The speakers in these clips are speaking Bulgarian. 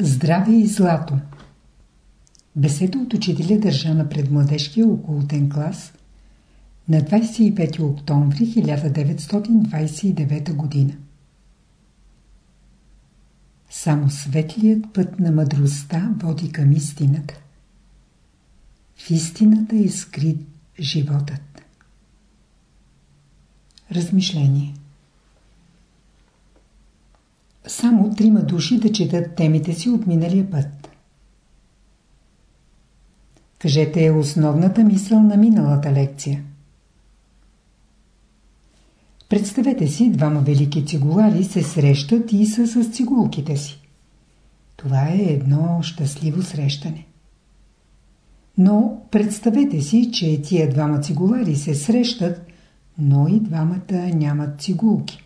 Здраве и злато Беседа от учителя държа на предмладежкия околотен клас на 25 октомври 1929 година. Само светлият път на мъдростта води към истината. В истината е скрит животът. Размишление Само трима души да четат темите си от миналия път. Кажете е основната мисъл на миналата лекция. Представете си, двама велики цигулари се срещат и са с цигулките си. Това е едно щастливо срещане. Но представете си, че тия двама цигулари се срещат, но и двамата нямат цигулки.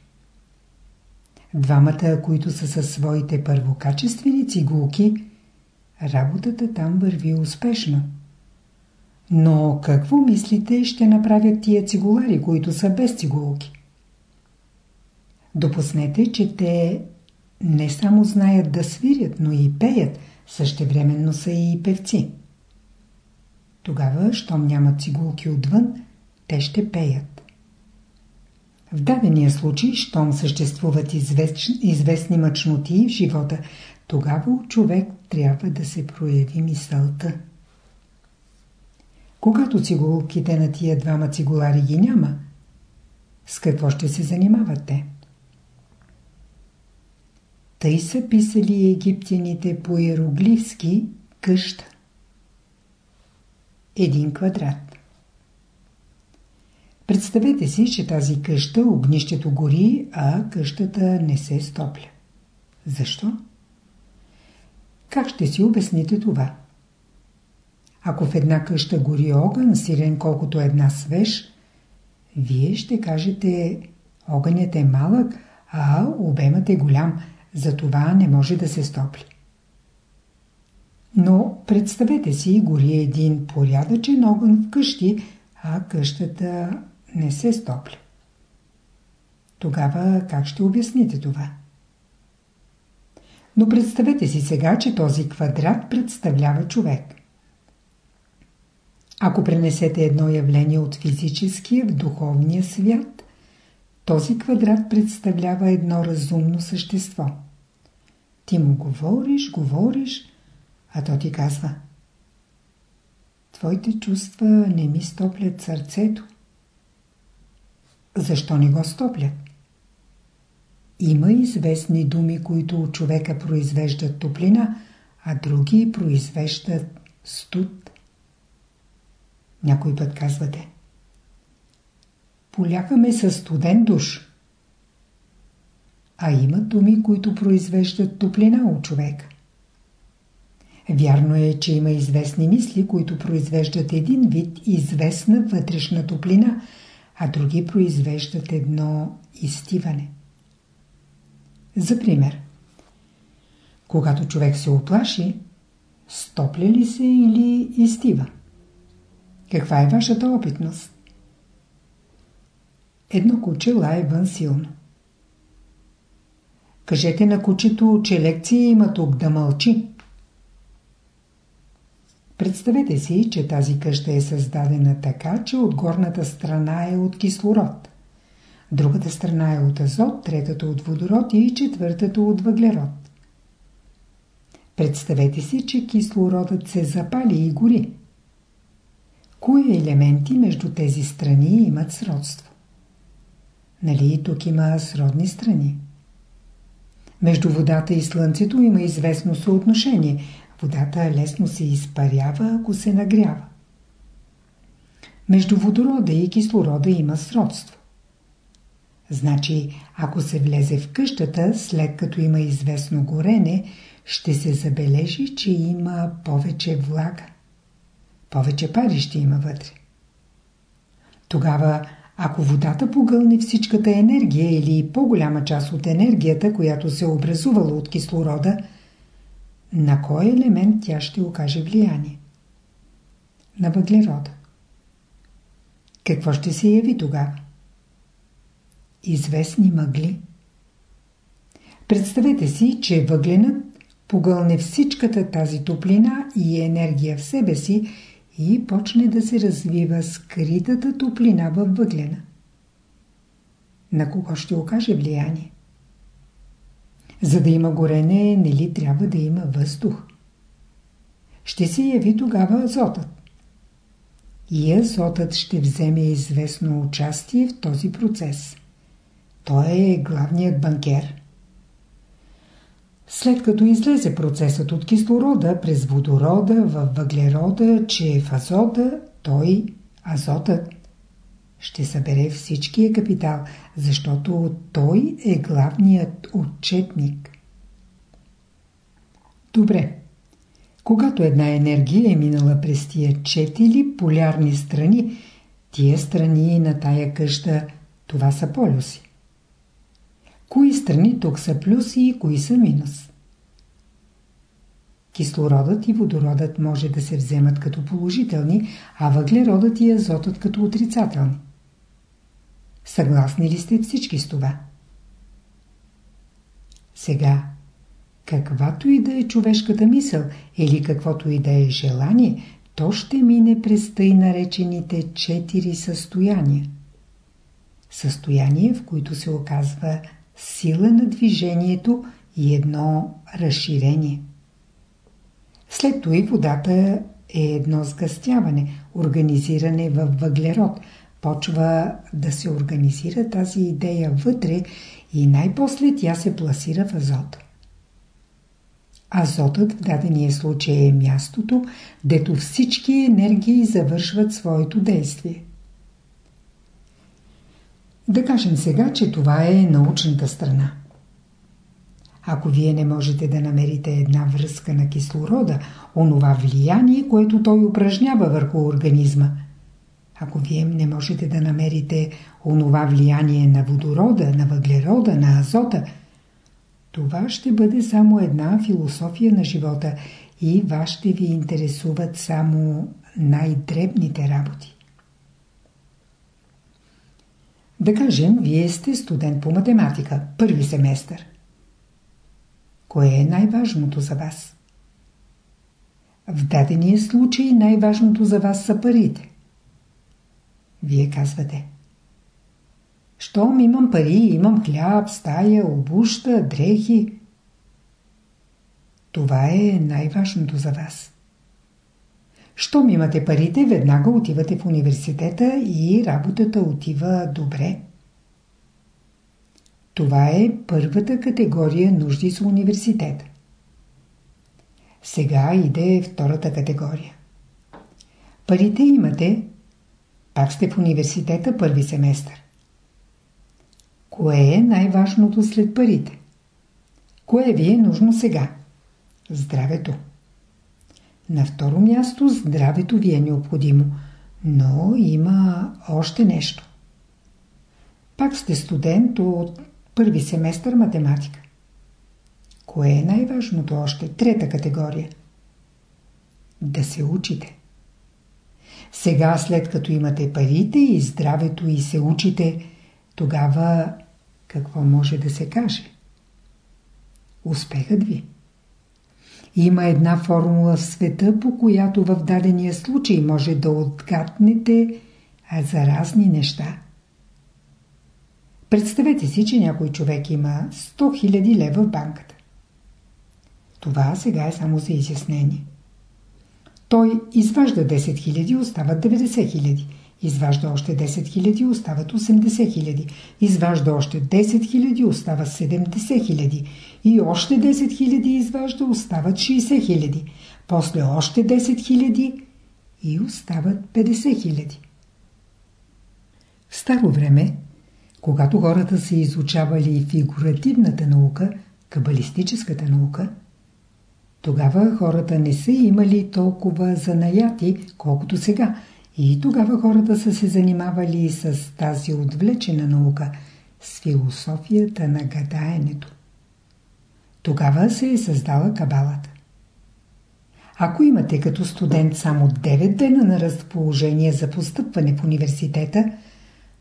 Двамата, които са със своите първокачествени цигулки, работата там върви успешно. Но какво мислите ще направят тия цигулари, които са без цигулки? Допуснете, че те не само знаят да свирят, но и пеят, същевременно са и певци. Тогава, щом нямат цигулки отвън, те ще пеят. В дадения случай, щом съществуват известни мъчноти в живота, тогава у човек трябва да се прояви мисълта. Когато цигулките на тия двама цигулари ги няма, с какво ще се занимават те? Тъй са писали египтяните по иероглифски къща. Един квадрат. Представете си, че тази къща огнището гори, а къщата не се стопля. Защо? Как ще си обясните това? Ако в една къща гори огън, сирен колкото една свеж, вие ще кажете огънят е малък, а обемът е голям – затова не може да се стопли. Но представете си, гори един порядъчен огън в къщи, а къщата не се стопли. Тогава как ще обясните това? Но представете си сега, че този квадрат представлява човек. Ако пренесете едно явление от физическия в духовния свят, този квадрат представлява едно разумно същество – ти му говориш, говориш, а то ти казва Твоите чувства не ми стоплят сърцето. Защо не го стоплят? Има известни думи, които от човека произвеждат топлина, а други произвеждат студ. Някой път казвате Полякаме със студен душ. А има думи, които произвеждат топлина от човек. Вярно е, че има известни мисли, които произвеждат един вид известна вътрешна топлина, а други произвеждат едно изтиване. За пример, когато човек се оплаши, стопля ли се или изтива? Каква е вашата опитност? Едно куче лае вън силно. Кажете на кучето, че лекция има тук да мълчи. Представете си, че тази къща е създадена така, че от горната страна е от кислород. Другата страна е от азот, третата от водород и четвъртата от въглерод. Представете си, че кислородът се запали и гори. Кои елементи между тези страни имат сродство? Нали тук има сродни страни? Между водата и слънцето има известно съотношение. Водата лесно се изпарява, ако се нагрява. Между водорода и кислорода има сродство. Значи, ако се влезе в къщата, след като има известно горене, ще се забележи, че има повече влага. Повече пари ще има вътре. Тогава ако водата погълне всичката енергия или по-голяма част от енергията, която се е образувала от кислорода, на кой елемент тя ще окаже влияние? На въглерода. Какво ще се яви тогава? Известни мъгли. Представете си, че въгленът погълне всичката тази топлина и енергия в себе си и почне да се развива скритата топлина във въглена. На кого ще окаже влияние? За да има горене, не ли трябва да има въздух? Ще се яви тогава азотът. И азотът ще вземе известно участие в този процес. Той е главният банкер. След като излезе процесът от кислорода през водорода в въглерода, че е в азота, той, азотът, ще събере всичкия капитал, защото той е главният отчетник. Добре. Когато една енергия е минала през тия четири полярни страни, тия страни на тая къща, това са полюси. Кои страни тук са плюси и кои са минус? Кислородът и водородът може да се вземат като положителни, а въглеродът и азотът като отрицателни. Съгласни ли сте всички с това? Сега, каквато и да е човешката мисъл или каквото и да е желание, то ще мине през тъй наречените четири състояния. Състояние, в които се оказва сила на движението и едно разширение. След това и водата е едно сгъстяване, организиране в въглерод. Почва да се организира тази идея вътре и най-после тя се пласира в азот. Азотът в дадения случай е мястото, дето всички енергии завършват своето действие. Да кажем сега, че това е научната страна. Ако вие не можете да намерите една връзка на кислорода, онова влияние, което той упражнява върху организма, ако вие не можете да намерите онова влияние на водорода, на въглерода, на азота, това ще бъде само една философия на живота и вас ще ви интересуват само най-дребните работи. Да кажем, вие сте студент по математика, първи семестър. Кое е най-важното за вас? В дадения случай най-важното за вас са парите. Вие казвате. Щом имам пари, имам хляб, стая, обуща, дрехи. Това е най-важното за вас. Щом имате парите, веднага отивате в университета и работата отива добре. Това е първата категория нужди с университета. Сега иде втората категория. Парите имате, пак сте в университета първи семестър. Кое е най-важното след парите? Кое ви е нужно сега? Здравето. На второ място здравето ви е необходимо, но има още нещо. Пак сте студент от първи семестър математика. Кое е най-важното още? Трета категория. Да се учите. Сега, след като имате парите и здравето и се учите, тогава какво може да се каже? Успехът ви. Има една формула в света, по която в дадения случай може да отгаднете за разни неща. Представете си, че някой човек има 100 000 лева в банката. Това сега е само за изяснение. Той изважда 10 000, остават 90 000. Изважда още 10 000, остават 80 000. Изважда още 10 000, остава 70 000. И още 10 000 изважда, остават 60 000. После още 10 000 и остават 50 000. В старо време, когато хората са изучавали фигуративната наука, кабалистическата наука, тогава хората не са имали толкова занаяти, колкото сега – и тогава хората са се занимавали с тази отвлечена наука, с философията на гадаенето. Тогава се е създала кабалата. Ако имате като студент само 9 дена на разположение за постъпване в университета,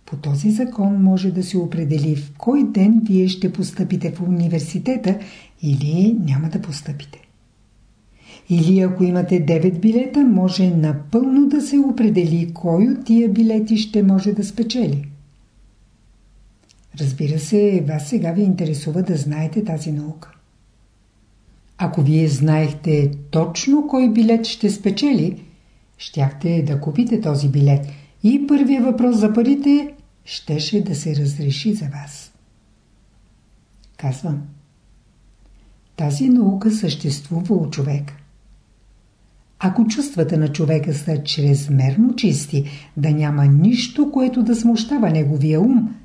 по този закон може да се определи в кой ден вие ще постъпите в университета или няма да постъпите. Или ако имате 9 билета, може напълно да се определи кой от тия билети ще може да спечели. Разбира се, вас сега ви интересува да знаете тази наука. Ако вие знаехте точно кой билет ще спечели, щяхте да купите този билет и първия въпрос за парите щеше да се разреши за вас. Казвам. Тази наука съществува у човек. Ако чувствата на човека са чрезмерно чисти, да няма нищо, което да смущава неговия ум,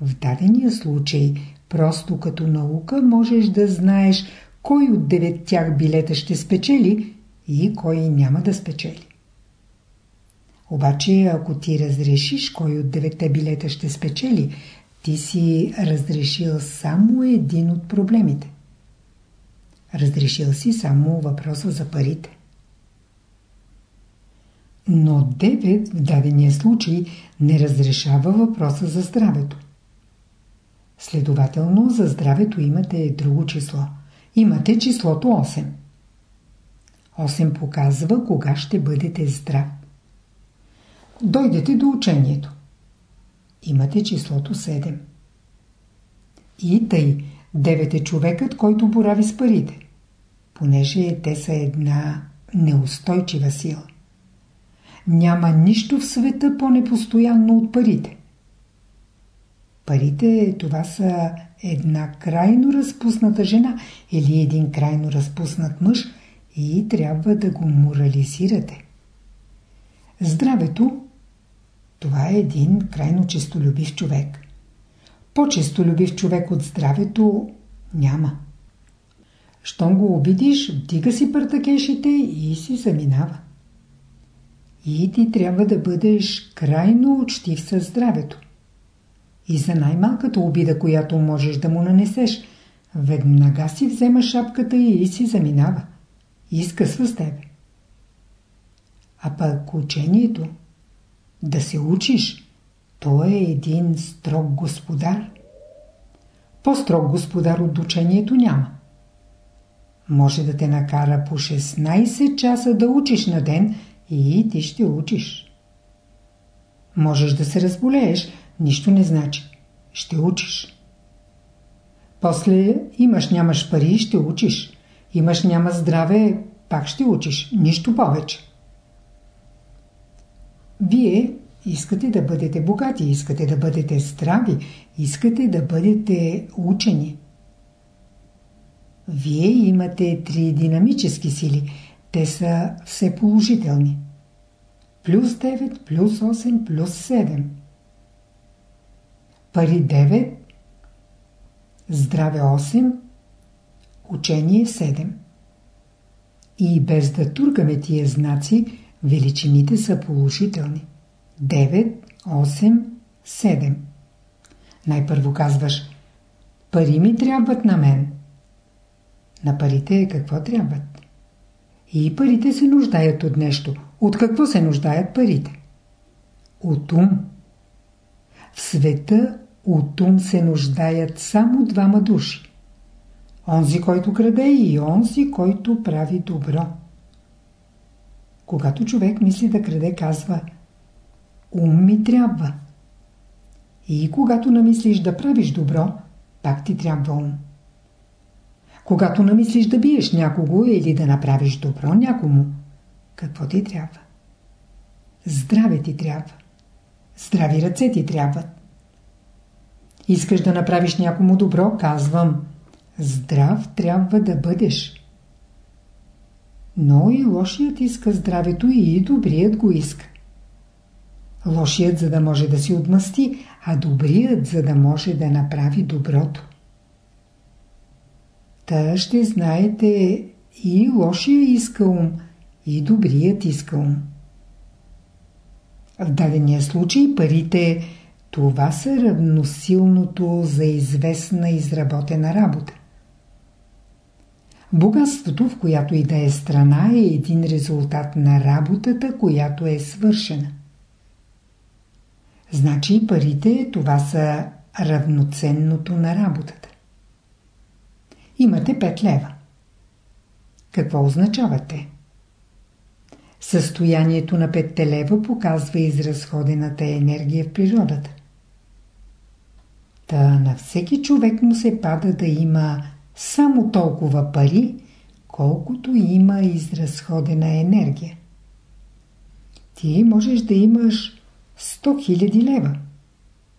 в дадения случай, просто като наука, можеш да знаеш кой от девет тях билета ще спечели и кой няма да спечели. Обаче, ако ти разрешиш кой от девете билета ще спечели, ти си разрешил само един от проблемите. Разрешил си само въпроса за парите. Но 9 в дадения случай не разрешава въпроса за здравето. Следователно, за здравето имате друго число. Имате числото 8. 8 показва кога ще бъдете здрав. Дойдете до учението. Имате числото 7. И тъй, 9 е човекът, който борави с парите, понеже те са една неустойчива сила. Няма нищо в света по-непостоянно от парите. Парите това са една крайно разпусната жена или един крайно разпуснат мъж и трябва да го морализирате. Здравето това е един крайно честолюбив човек. По-честолюбив човек от здравето няма. Щом го обидиш, вдига си партакешите и си заминава. И ти трябва да бъдеш крайно учтив със здравето. И за най-малката обида, която можеш да му нанесеш, веднага си взема шапката и си заминава. И скъсва с тебе. А пък учението, да се учиш, то е един строг господар. По-строг господар от учението няма. Може да те накара по 16 часа да учиш на ден и ти ще учиш. Можеш да се разболееш, нищо не значи. Ще учиш. После имаш нямаш пари, ще учиш. Имаш няма здраве, пак ще учиш. Нищо повече. Вие искате да бъдете богати, искате да бъдете здрави, искате да бъдете учени. Вие имате три динамически сили. Те са все положителни. Плюс 9, плюс 8, плюс 7 пари 9, здраве 8, учение 7. И без да туркаме тия знаци, величините са положителни. 9, 8, 7. Най-първо казваш Пари ми трябват на мен. На парите какво трябват? И парите се нуждаят от нещо. От какво се нуждаят парите? От ум. В света от ум се нуждаят само двама души. Онзи, който краде и онзи, който прави добро. Когато човек мисли да краде, казва Ум ми трябва. И когато намислиш да правиш добро, пак ти трябва ум. Когато намислиш да биеш някого или да направиш добро някому, какво ти трябва? Здраве ти трябва. Здрави ръце ти трябват. Искаш да направиш някому добро, казвам. Здрав трябва да бъдеш. Но и лошият иска здравето и добрият го иска. Лошият за да може да си отмъсти, а добрият за да може да направи доброто. Та ще знаете и лошия иска ум, и добрият иска ум. В дадения случай парите това са равносилното за известна изработена работа. Богатството, в която и да е страна, е един резултат на работата, която е свършена. Значи парите това са равноценното на работата. Имате 5 лева. Какво означавате? Състоянието на петте лева показва изразходената енергия в природата. Та на всеки човек му се пада да има само толкова пари, колкото има изразходена енергия. Ти можеш да имаш 100 000 лева,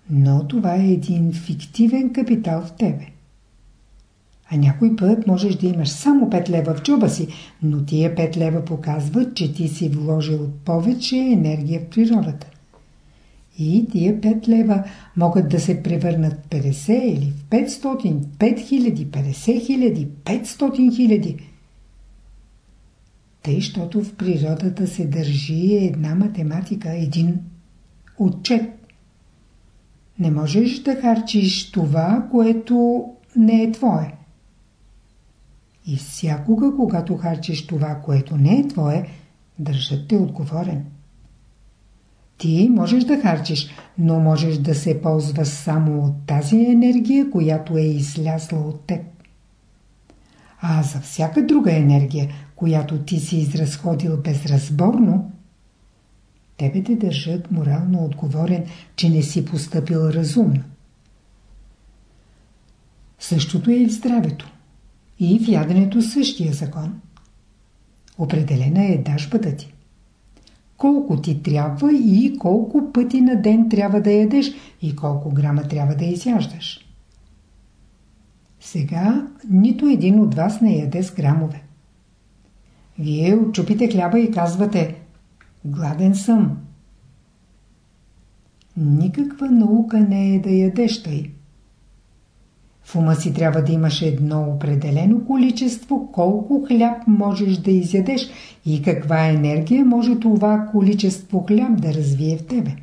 но това е един фиктивен капитал в тебе. А някой път можеш да имаш само 5 лева в джоба си, но тия 5 лева показват, че ти си вложил повече енергия в природата. И тия 5 лева могат да се превърнат в 50 или в 500, 5000, 50 хиляди, 500 хиляди. Тъй, щото в природата се държи една математика, един отчет. Не можеш да харчиш това, което не е твое. И всякога, когато харчиш това, което не е твое, държат те отговорен. Ти можеш да харчиш, но можеш да се ползваш само от тази енергия, която е излязла от теб. А за всяка друга енергия, която ти си изразходил безразборно, тебе те държат морално отговорен, че не си поступил разумно. Същото е и в здравето. И в яденето същия закон. Определена е дажбата ти. Колко ти трябва и колко пъти на ден трябва да ядеш и колко грама трябва да изяждаш. Сега нито един от вас не яде с грамове. Вие отчупите хляба и казвате Гладен съм. Никаква наука не е да ядеш тъй. В ума си трябва да имаш едно определено количество, колко хляб можеш да изядеш и каква енергия може това количество хляб да развие в тебе.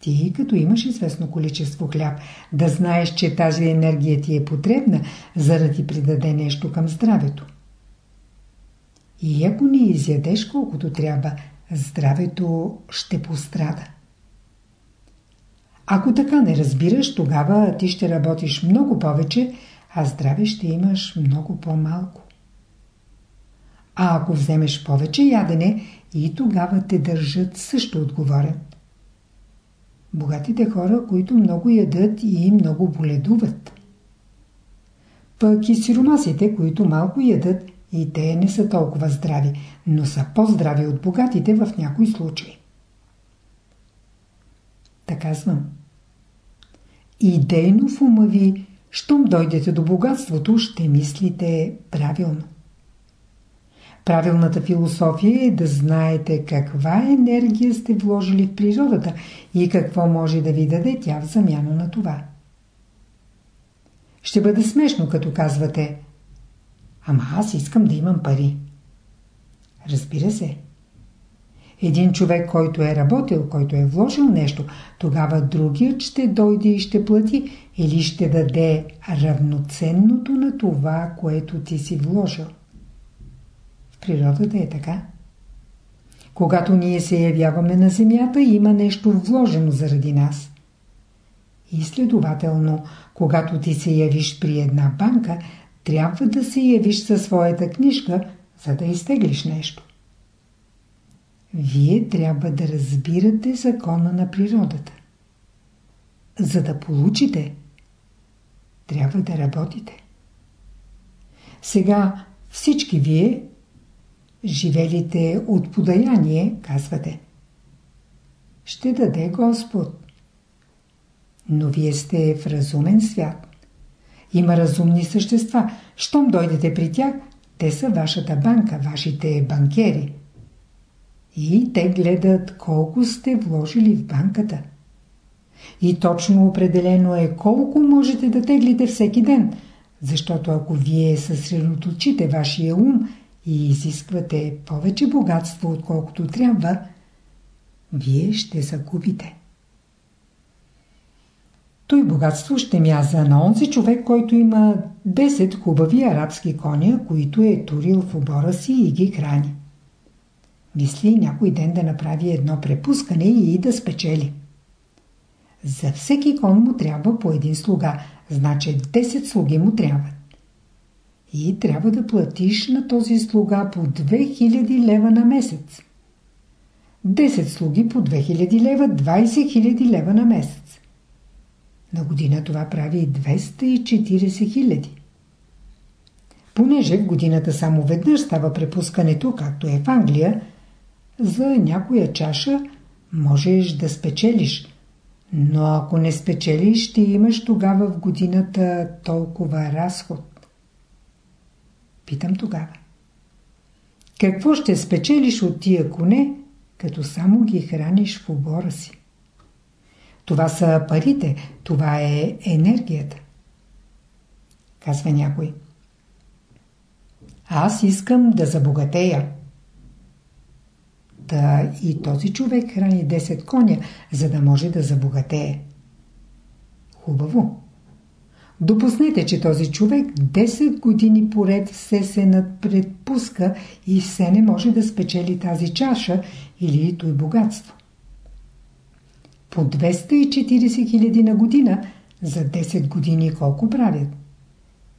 Ти, като имаш известно количество хляб, да знаеш, че тази енергия ти е потребна, за да ти придаде нещо към здравето. И ако не изядеш колкото трябва, здравето ще пострада. Ако така не разбираш, тогава ти ще работиш много повече, а здраве ще имаш много по-малко. А ако вземеш повече ядене, и тогава те държат също отговорен. Богатите хора, които много ядат и много боледуват. Пък и сиромасите, които малко ядат, и те не са толкова здрави, но са по-здрави от богатите в някои случаи. Така казвам. Идейно в ума ви, щом дойдете до богатството, ще мислите правилно. Правилната философия е да знаете каква енергия сте вложили в природата и какво може да ви даде тя в замяна на това. Ще бъде смешно, като казвате Ама аз искам да имам пари. Разбира се. Един човек, който е работил, който е вложил нещо, тогава другият ще дойде и ще плати или ще даде равноценното на това, което ти си вложил. В природата е така. Когато ние се явяваме на земята, има нещо вложено заради нас. И следователно, когато ти се явиш при една банка, трябва да се явиш със своята книжка, за да изтеглиш нещо. Вие трябва да разбирате закона на природата. За да получите, трябва да работите. Сега всички вие, живелите от подаяние, казвате. Ще даде Господ. Но вие сте в разумен свят. Има разумни същества. Щом дойдете при тях, те са вашата банка, вашите банкери. И те гледат колко сте вложили в банката. И точно определено е колко можете да теглите всеки ден, защото ако вие съсредоточите вашия ум и изисквате повече богатство, отколкото трябва, вие ще загубите. Той богатство ще мяза на онзи човек, който има 10 хубави арабски коня, които е турил в обора си и ги храни. Мисли някой ден да направи едно препускане и да спечели. За всеки кон му трябва по един слуга, значи 10 слуги му трябват. и трябва да платиш на този слуга по 2000 лева на месец. 10 слуги по 2000 лева, 20 000 лева на месец. На година това прави 240 хиляди. Понеже в годината само веднъж става препускането, както е в Англия, за някоя чаша можеш да спечелиш. Но ако не спечелиш, ще имаш тогава в годината толкова разход. Питам тогава. Какво ще спечелиш от тия коне, като само ги храниш в обора си? Това са парите, това е енергията. Казва някой. Аз искам да забогатея. Та и този човек храни 10 коня, за да може да забогатее. Хубаво. Допуснете, че този човек 10 години поред все се надпредпуска и все не може да спечели тази чаша или той богатство. По 240 хиляди на година за 10 години колко правят?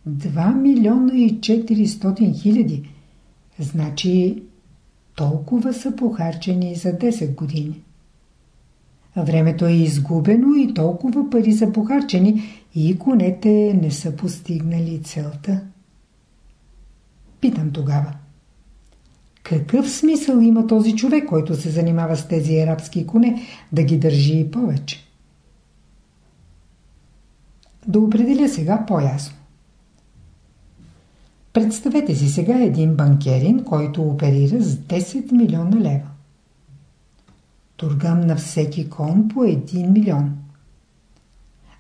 2 милиона и 400 хиляди. Значи толкова са похарчени за 10 години. Времето е изгубено и толкова пари са похарчени и конете не са постигнали целта. Питам тогава. Какъв смисъл има този човек, който се занимава с тези арабски коне, да ги държи повече? Да определя сега по-ясно. Представете си сега един банкерин, който оперира с 10 милиона лева. Тургам на всеки кон по 1 милион.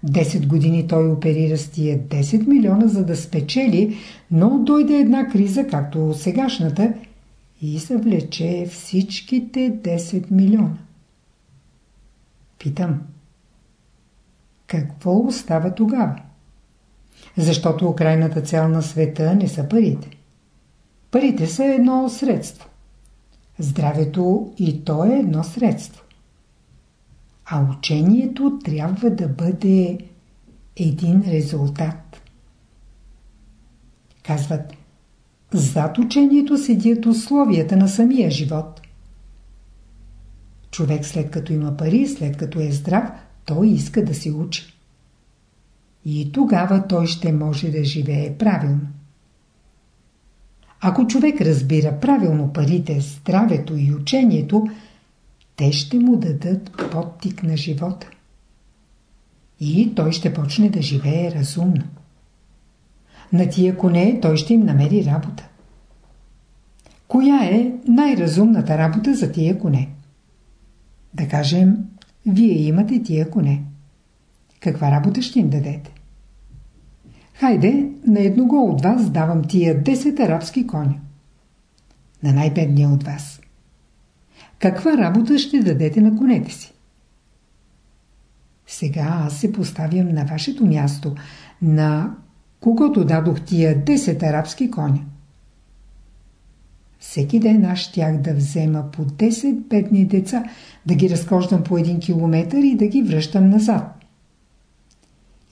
10 години той оперира с тия 10 милиона, за да спечели, но дойде една криза, както сегашната, и съвлече всичките 10 милиона. Питам. Какво остава тогава? Защото крайната цел на света не са парите. Парите са едно средство. Здравето и то е едно средство. А учението трябва да бъде един резултат. Казват, зад учението седят условията на самия живот. Човек след като има пари, след като е здрав, той иска да се учи. И тогава той ще може да живее правилно. Ако човек разбира правилно парите, здравето и учението, те ще му дадат подтик на живота. И той ще почне да живее разумно. На тия коне той ще им намери работа. Коя е най-разумната работа за тия коне? Да кажем, вие имате тия коне. Каква работа ще им дадете? Хайде, на едного от вас давам тия 10 арабски коня. На най-бедния от вас. Каква работа ще дадете на конете си? Сега аз се поставям на вашето място, на когато дадох тия 10 арабски коня. Всеки ден аз щях да взема по 10 бедни деца, да ги разхождам по един километър и да ги връщам назад.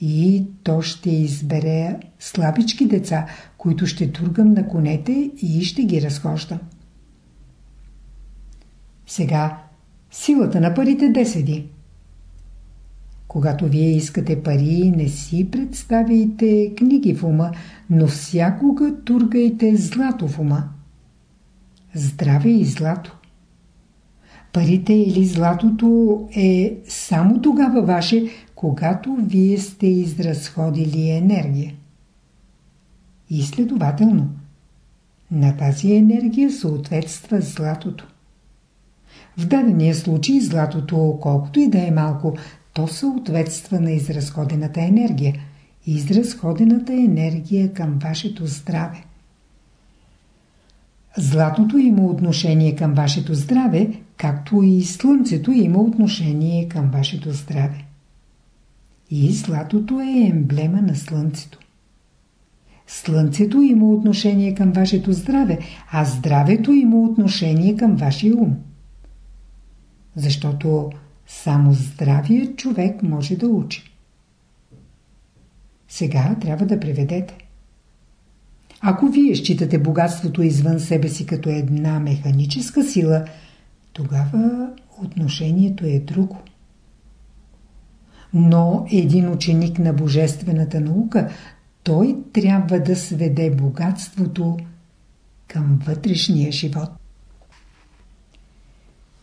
И то ще избере слабички деца, които ще тургам на конете и ще ги разхождам. Сега силата на парите де седи? Когато вие искате пари, не си представяйте книги в ума, но всякога тургайте злато в ума. Здраве и злато. Парите или златото е само тогава ваше, когато вие сте изразходили енергия. И следователно, на тази енергия съответства златото. В дадения случай златото, колкото и да е малко, то съответства на изразходената енергия. Изразходената енергия към вашето здраве. Златото има отношение към вашето здраве, както и слънцето има отношение към вашето здраве. И златото е емблема на слънцето. Слънцето има отношение към вашето здраве, а здравето има отношение към вашия ум. Защото само здравият човек може да учи. Сега трябва да преведете. Ако вие считате богатството извън себе си като една механическа сила, тогава отношението е друго. Но един ученик на божествената наука, той трябва да сведе богатството към вътрешния живот.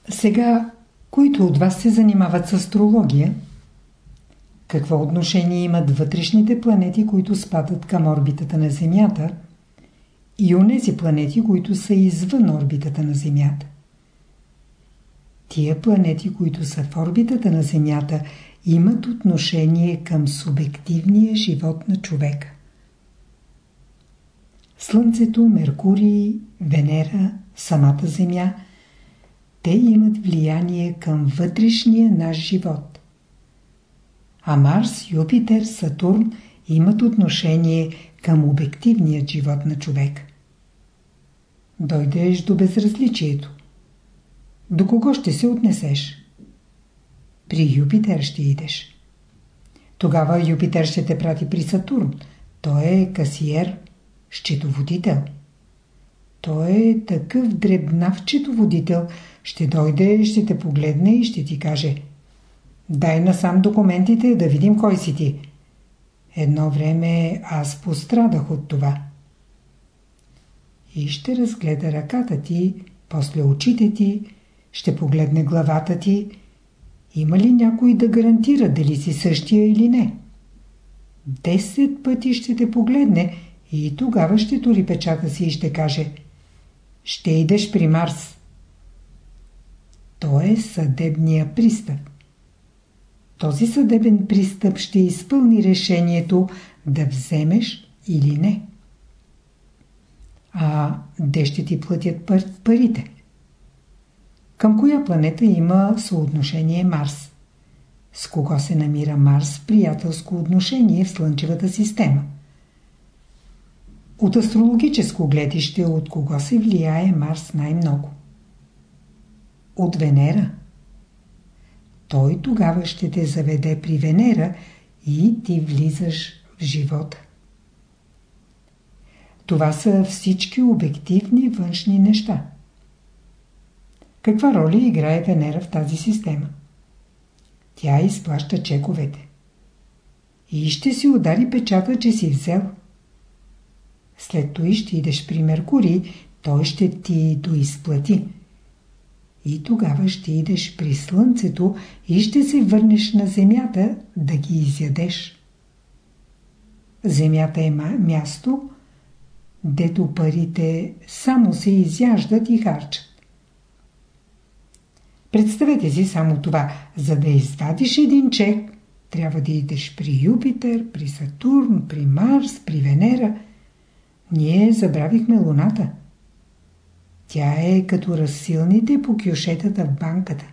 Сега, които от вас се занимават с астрология, какво отношение имат вътрешните планети, които спадат към орбитата на Земята и онези планети, които са извън орбитата на Земята? Тия планети, които са в орбитата на Земята, имат отношение към субективния живот на човека. Слънцето, Меркурий, Венера, самата Земя – те имат влияние към вътрешния наш живот. А Марс, Юпитер, Сатурн имат отношение към обективният живот на човек. Дойдеш до безразличието. До кого ще се отнесеш? При Юпитер ще идеш. Тогава Юпитер ще те прати при Сатурн. Той е касиер, счетоводител. Той е такъв дребнав счетоводител, ще дойде, ще те погледне и ще ти каже Дай насам документите да видим кой си ти. Едно време аз пострадах от това. И ще разгледа ръката ти, после очите ти, ще погледне главата ти. Има ли някой да гарантира дали си същия или не? Десет пъти ще те погледне и тогава ще тури печата си и ще каже Ще идеш при Марс. То е съдебния пристъп. Този съдебен пристъп ще изпълни решението да вземеш или не. А де ще ти платят пар парите? Към коя планета има съотношение Марс? С кого се намира Марс в приятелско отношение в Слънчевата система? От астрологическо гледище от кого се влияе Марс най-много? От Венера. Той тогава ще те заведе при Венера и ти влизаш в живота. Това са всички обективни външни неща. Каква роля играе Венера в тази система? Тя изплаща чековете. И ще си удари печата, че си взел. След това ще идеш при Меркурий, той ще ти доизплати. И тогава ще идеш при слънцето и ще се върнеш на земята да ги изядеш. Земята е място, дето парите само се изяждат и харчат. Представете си само това. За да извадиш един чек, трябва да идеш при Юпитер, при Сатурн, при Марс, при Венера. Ние забравихме Луната. Тя е като разсилните по кюшетата в банката.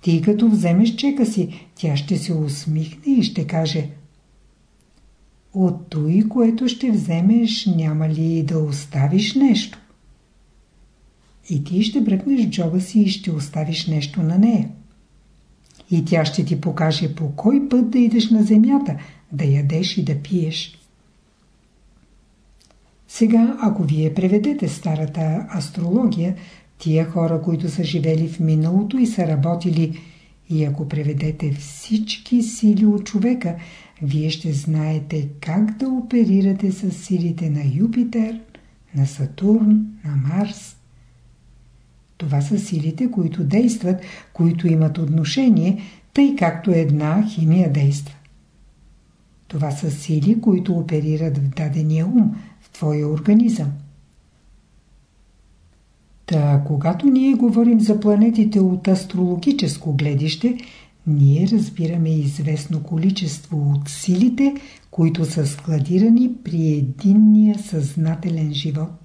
Ти като вземеш чека си, тя ще се усмихне и ще каже От той, което ще вземеш, няма ли да оставиш нещо? И ти ще бръкнеш джоба си и ще оставиш нещо на нея. И тя ще ти покаже по кой път да идеш на земята, да ядеш и да пиеш. Сега, ако вие преведете старата астрология, тия хора, които са живели в миналото и са работили, и ако преведете всички сили от човека, вие ще знаете как да оперирате с силите на Юпитер, на Сатурн, на Марс. Това са силите, които действат, които имат отношение, тъй както една химия действа. Това са сили, които оперират в дадения ум – твоя организъм. Та, когато ние говорим за планетите от астрологическо гледище, ние разбираме известно количество от силите, които са складирани при единния съзнателен живот.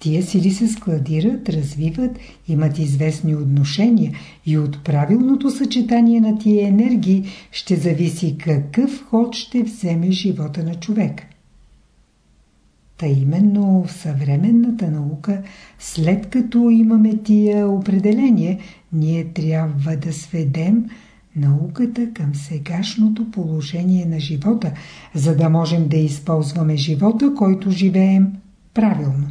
Тия сили се складират, развиват, имат известни отношения и от правилното съчетание на тия енергии ще зависи какъв ход ще вземе живота на човек. Та именно в съвременната наука, след като имаме тия определение, ние трябва да сведем науката към сегашното положение на живота, за да можем да използваме живота, който живеем правилно.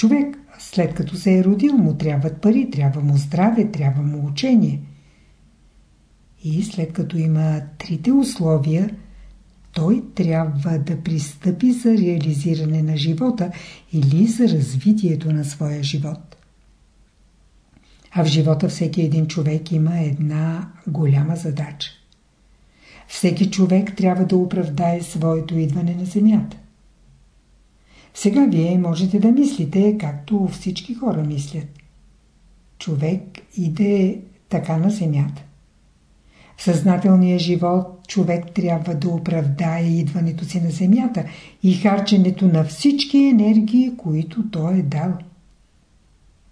Човек, след като се е родил, му трябват пари, трябва му здраве, трябва му учение. И след като има трите условия, той трябва да пристъпи за реализиране на живота или за развитието на своя живот. А в живота всеки един човек има една голяма задача. Всеки човек трябва да оправдае своето идване на земята. Сега вие можете да мислите, както всички хора мислят. Човек иде така на земята. В съзнателния живот човек трябва да оправдае идването си на земята и харченето на всички енергии, които той е дал.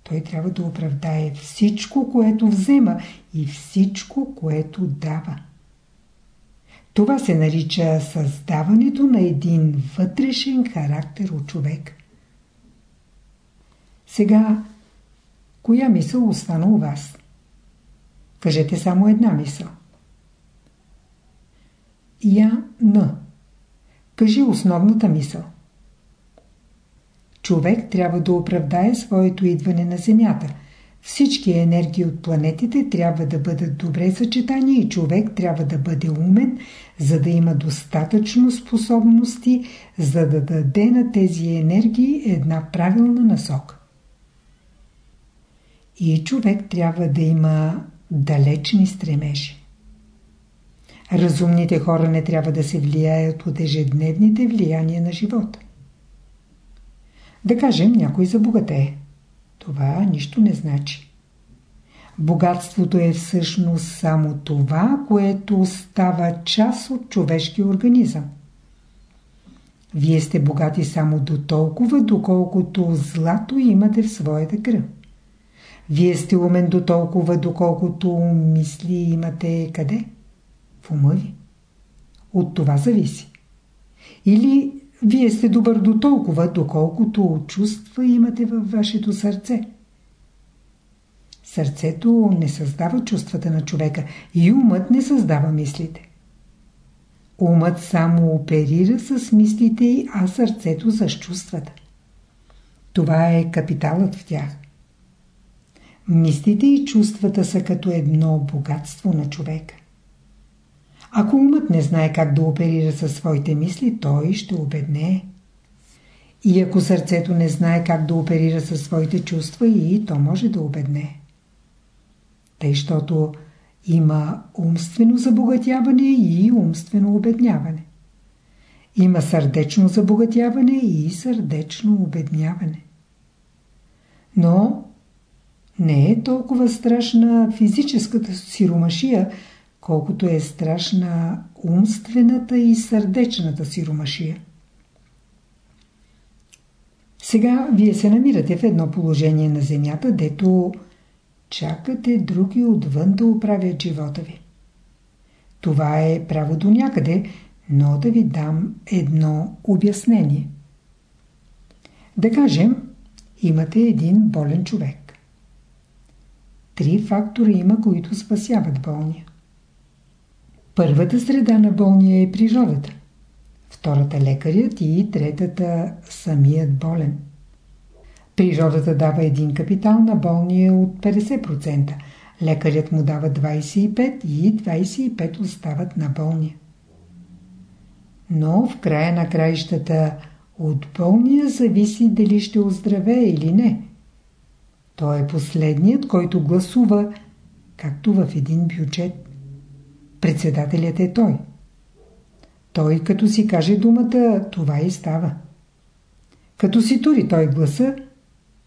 Той трябва да оправдае всичко, което взема и всичко, което дава. Това се нарича създаването на един вътрешен характер от човек. Сега, коя мисъл остана у вас? Кажете само една мисъл. Я Н. Кажи основната мисъл. Човек трябва да оправдае своето идване на Земята. Всички енергии от планетите трябва да бъдат добре съчетани и човек трябва да бъде умен, за да има достатъчно способности, за да даде на тези енергии една правилна насока. И човек трябва да има далечни стремежи. Разумните хора не трябва да се влияят от ежедневните влияния на живота. Да кажем, някой забогатее. Това нищо не значи. Богатството е всъщност само това, което става част от човешкия организъм. Вие сте богати само до толкова, доколкото злато имате в своята кръв. Вие сте умен до толкова, доколкото мисли имате къде? В ума ви. От това зависи. Или вие сте добър до толкова, доколкото чувства имате във вашето сърце. Сърцето не създава чувствата на човека и умът не създава мислите. Умът само оперира с мислите, а сърцето с чувствата. Това е капиталът в тях. Мислите и чувствата са като едно богатство на човека. Ако умът не знае как да оперира със своите мисли, той ще обедне. И ако сърцето не знае как да оперира със своите чувства, и то може да обедне. Тъй, щото има умствено забогатяване и умствено обедняване. Има сърдечно забогатяване и сърдечно обедняване. Но не е толкова страшна физическата сиромашия, колкото е страшна умствената и сърдечната сиромашия. Сега вие се намирате в едно положение на земята, дето чакате други отвън да оправят живота ви. Това е право до някъде, но да ви дам едно обяснение. Да кажем, имате един болен човек. Три фактора има, които спасяват болния. Първата среда на болния е природата. Втората лекарят и третата самият болен. Природата дава един капитал на болния от 50%. Лекарят му дава 25% и 25% остават на болния. Но в края на краищата от болния зависи дали ще оздравее или не. Той е последният, който гласува, както в един бюджет. Председателят е той. Той като си каже думата, това и става. Като си тури той гласа,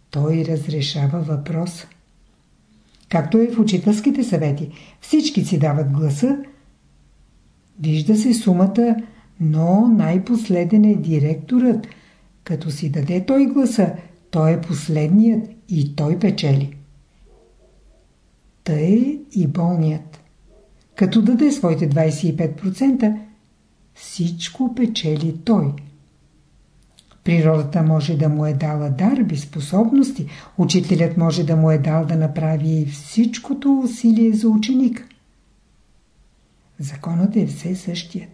той разрешава въпроса. Както е в учителските съвети, всички си дават гласа, вижда се сумата, но най-последен е директорът. Като си даде той гласа, той е последният и той печели. Тъй и болният. Като даде своите 25%, всичко печели той. Природата може да му е дала дарби, способности. Учителят може да му е дал да направи всичкото усилие за ученика. Законът е все същият.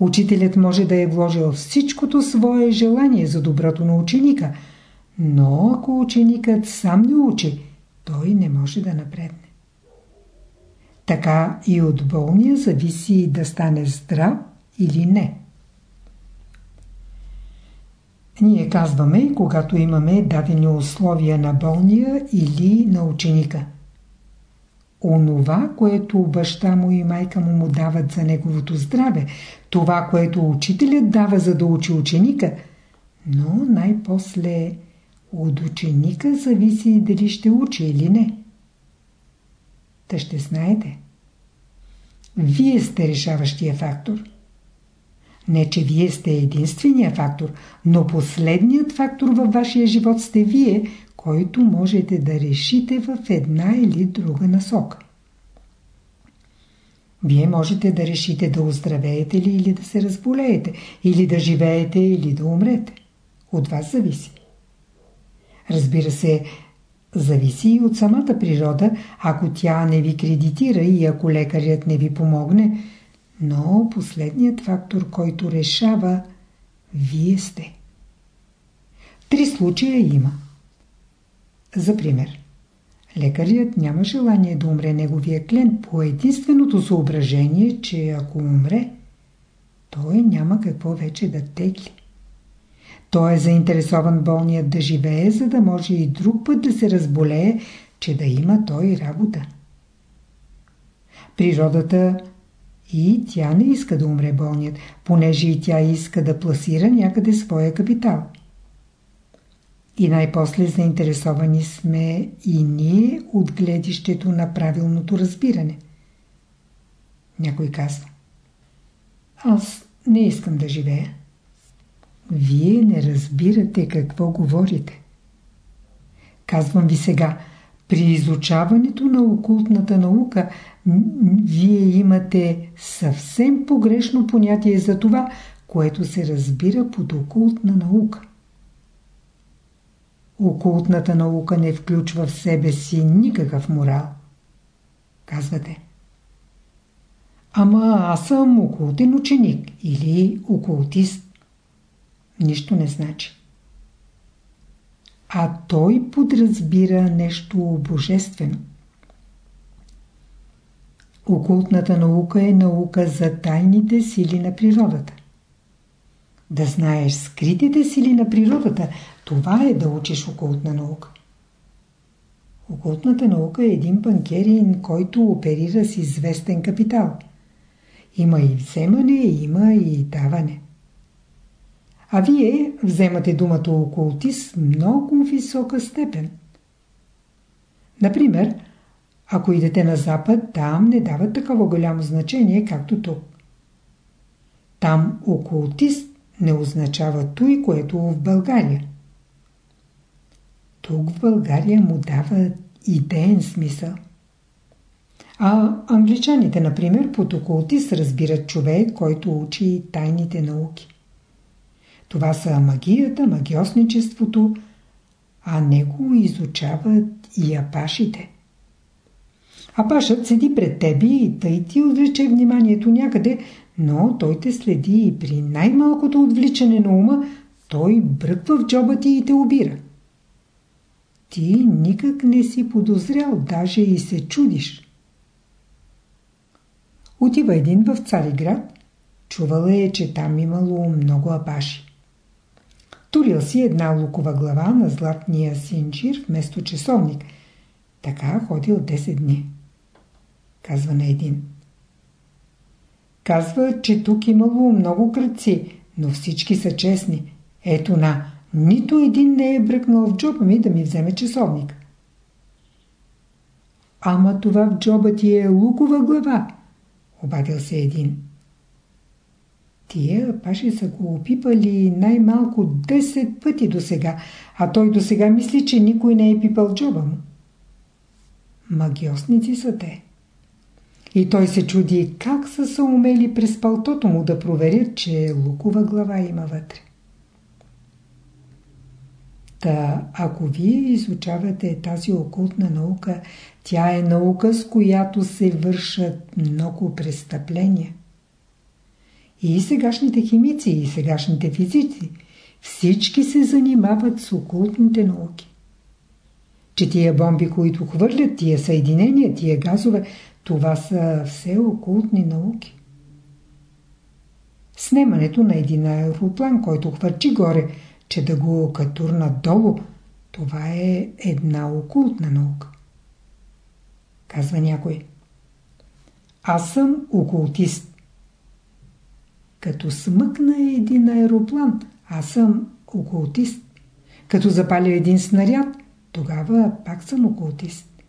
Учителят може да е вложил всичкото свое желание за доброто на ученика, но ако ученикът сам не учи, той не може да напредне. Така и от болния зависи да стане здрав или не. Ние казваме, когато имаме дадени условия на болния или на ученика. Онова, което баща му и майка му му дават за неговото здраве, това, което учителят дава за да учи ученика, но най-после от ученика зависи дали ще учи или не. Та ще знаете. Вие сте решаващия фактор. Не, че вие сте единствения фактор, но последният фактор във вашия живот сте вие, който можете да решите в една или друга насока. Вие можете да решите да оздравеете ли или да се разболеете, или да живеете или да умрете. От вас зависи. Разбира се, зависи и от самата природа, ако тя не ви кредитира и ако лекарят не ви помогне, но последният фактор, който решава, вие сте. Три случая има. За пример. Лекарят няма желание да умре неговия клиент по единственото съображение, че ако умре, той няма какво вече да тегли. Той е заинтересован болният да живее, за да може и друг път да се разболее, че да има той работа. Природата и тя не иска да умре болният, понеже и тя иска да пласира някъде своя капитал. И най-после заинтересовани сме и ние от гледището на правилното разбиране. Някой казва. Аз не искам да живея. Вие не разбирате какво говорите. Казвам ви сега, при изучаването на окултната наука, вие имате съвсем погрешно понятие за това, което се разбира под окултна наука. Окултната наука не включва в себе си никакъв морал. Казвате. Ама аз съм окултен ученик или окултист. Нищо не значи. А той подразбира нещо божествено. Окултната наука е наука за тайните сили на природата. Да знаеш скритите сили на природата, това е да учиш окултна наука. Окултната наука е един банкерин, който оперира с известен капитал. Има и вземане, има и даване. А вие вземате думата окултист много висока степен. Например, ако идете на Запад, там не дават такова голямо значение, както тук. Там окултист не означава той, което в България. Тук в България му дава идеен смисъл. А англичаните, например, под окултист разбират човек, който учи тайните науки. Това са магията, магиосничеството, а него изучават и апашите. Апашът седи пред тебе и тъй ти отвлече вниманието някъде, но той те следи и при най-малкото отвличане на ума, той бръква в джоба ти и те обира. Ти никак не си подозрял, даже и се чудиш. Отива един в Цариград, чувала е, че там имало много апаши. Турил си една лукова глава на златния синджир вместо часовник. Така ходил 10 дни. Казва на един. Казва, че тук имало много кръци, но всички са честни. Ето на, нито един не е бръкнал в джоба ми да ми вземе часовник. Ама това в джоба ти е лукова глава, обадил се един. Тия паши са го опипали най-малко 10 пъти до сега, а той до сега мисли, че никой не е пипал джоба му. Магиосници са те. И той се чуди как са се умели през палтото му да проверят, че лукова глава има вътре. Та, ако вие изучавате тази окултна наука, тя е наука, с която се вършат много престъпления. И сегашните химици, и сегашните физици, всички се занимават с окултните науки. Че тия бомби, които хвърлят, тия съединения, тия газове, това са все окултни науки. Снемането на един аероплан, който хвърчи горе, че да го катурна долу, това е една окултна наука. Казва някой. Аз съм окултист. Като смъкна един аероплан, аз съм окултист. Като запаля един снаряд, тогава пак съм окултист.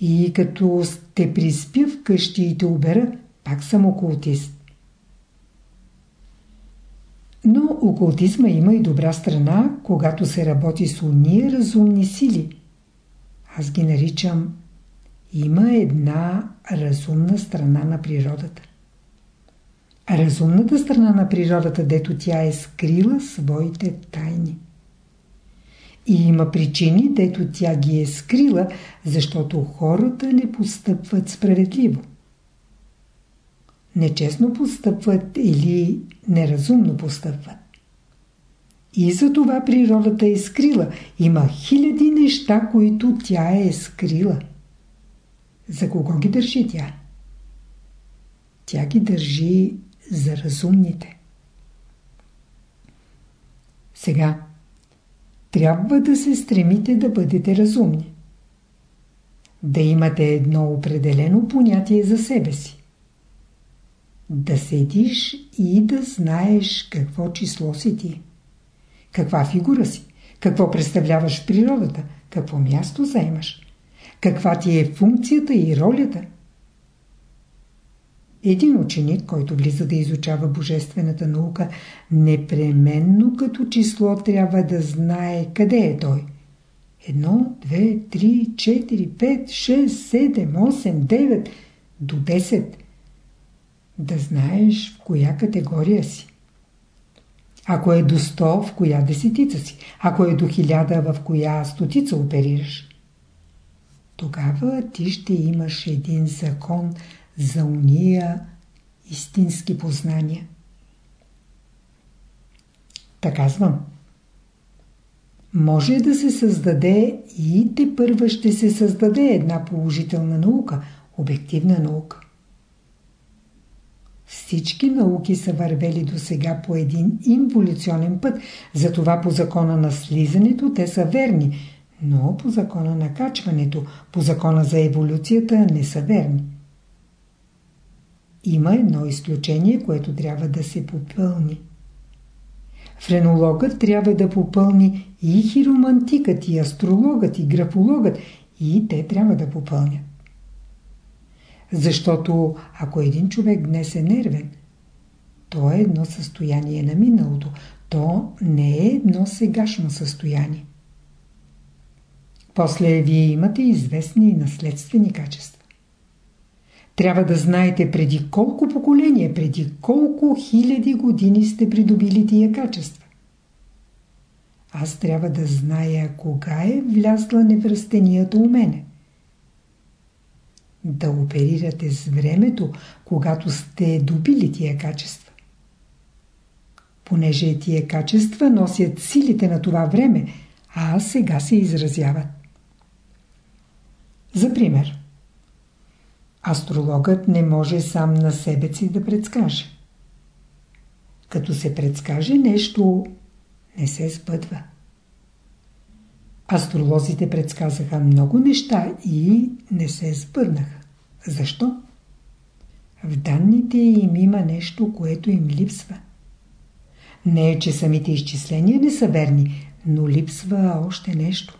И като те приспя вкъщи и те убера, пак съм окултист. Но окултизма има и добра страна, когато се работи с уния разумни сили. Аз ги наричам има една разумна страна на природата. Разумната страна на природата, дето тя е скрила своите тайни. И има причини, дето тя ги е скрила, защото хората не постъпват справедливо. Нечестно постъпват или неразумно постъпват. И за това природата е скрила. Има хиляди неща, които тя е скрила. За кого ги държи тя? Тя ги държи за разумните. Сега, трябва да се стремите да бъдете разумни. Да имате едно определено понятие за себе си. Да седиш и да знаеш какво число си ти. Каква фигура си, какво представляваш в природата, какво място заемаш, каква ти е функцията и ролята – един ученик, който влиза да изучава божествената наука, непременно като число трябва да знае къде е той. Едно, две, три, четири, пет, шест, седем, осем, девет, до десет. Да знаеш в коя категория си. Ако е до 100, в коя десетица си. Ако е до хиляда, в коя стотица оперираш. Тогава ти ще имаш един закон – за уния истински познания. Така казвам. Може да се създаде и те първа ще се създаде една положителна наука, обективна наука. Всички науки са вървели до сега по един инволюционен път, затова по закона на слизането те са верни, но по закона на качването, по закона за еволюцията не са верни. Има едно изключение, което трябва да се попълни. Френологът трябва да попълни и хиромантикът, и астрологът, и графологът, и те трябва да попълнят. Защото ако един човек днес е нервен, то е едно състояние на миналото, то не е едно сегашно състояние. После вие имате известни наследствени качества. Трябва да знаете преди колко поколения, преди колко хиляди години сте придобили тия качества. Аз трябва да зная кога е влязла невръстенията у мене. Да оперирате с времето, когато сте добили тия качества. Понеже тия качества носят силите на това време, а сега се изразяват. За пример. Астрологът не може сам на себе си да предскаже. Като се предскаже нещо, не се сбъдва. Астролозите предсказаха много неща и не се сбъднаха. Защо? В данните им има нещо, което им липсва. Не е, че самите изчисления не са верни, но липсва още нещо.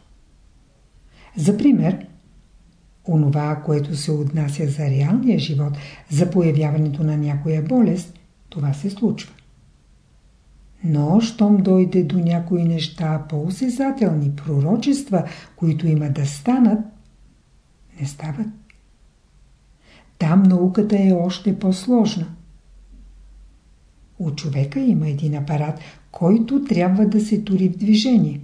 За пример, онова, което се отнася за реалния живот, за появяването на някоя болест, това се случва. Но, щом дойде до някои неща по-осезателни, пророчества, които има да станат, не стават. Там науката е още по-сложна. У човека има един апарат, който трябва да се тури в движение.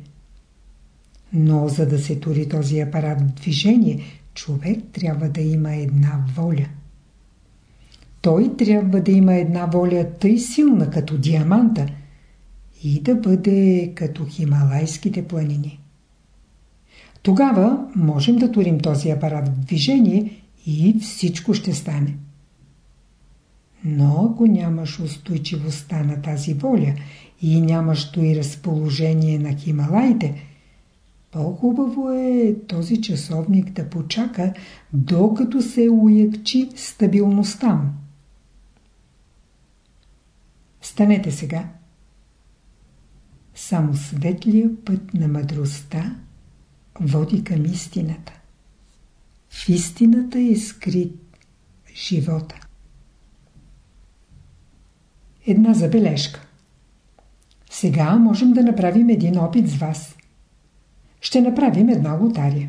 Но за да се тури този апарат в движение, човек трябва да има една воля. Той трябва да има една воля тъй силна като диаманта и да бъде като хималайските планини. Тогава можем да турим този апарат в движение и всичко ще стане. Но ако нямаш устойчивостта на тази воля и нямаш и разположение на Хималайте, по-хубаво е този часовник да почака, докато се уякчи стабилността му. Станете сега. Само светлия път на мъдростта води към истината. В истината е скрит живота. Една забележка. Сега можем да направим един опит с вас. Ще направим една лотария.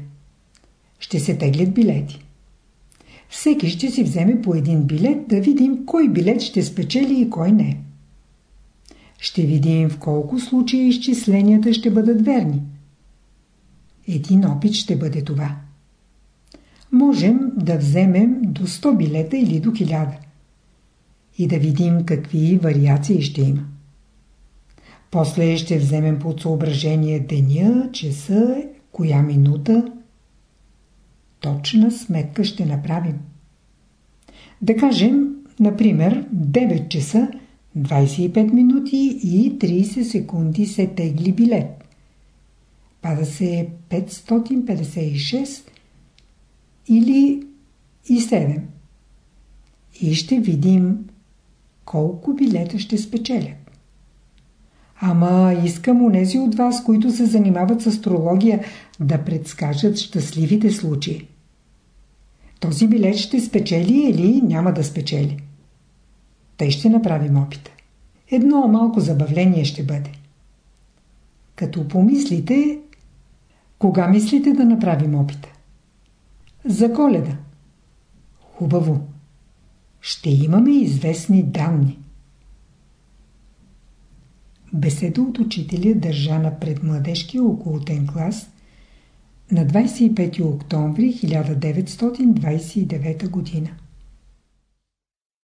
Ще се теглят билети. Всеки ще си вземе по един билет да видим кой билет ще спечели и кой не. Ще видим в колко случаи изчисленията ще бъдат верни. Един опит ще бъде това. Можем да вземем до 100 билета или до 1000 и да видим какви вариации ще има. После ще вземем под съображение деня, часа, коя минута. Точна сметка ще направим. Да кажем, например, 9 часа, 25 минути и 30 секунди се тегли билет. Пада се 556 или и 7. И ще видим колко билета ще спечелят. Ама искам унези от вас, които се занимават с астрология, да предскажат щастливите случаи. Този билет ще спечели или няма да спечели. Тъй ще направим опита. Едно малко забавление ще бъде. Като помислите, кога мислите да направим опита? За коледа. Хубаво ще имаме известни данни. Беседа от учителя държа на предмладежкия околотен клас на 25 октомври 1929 година.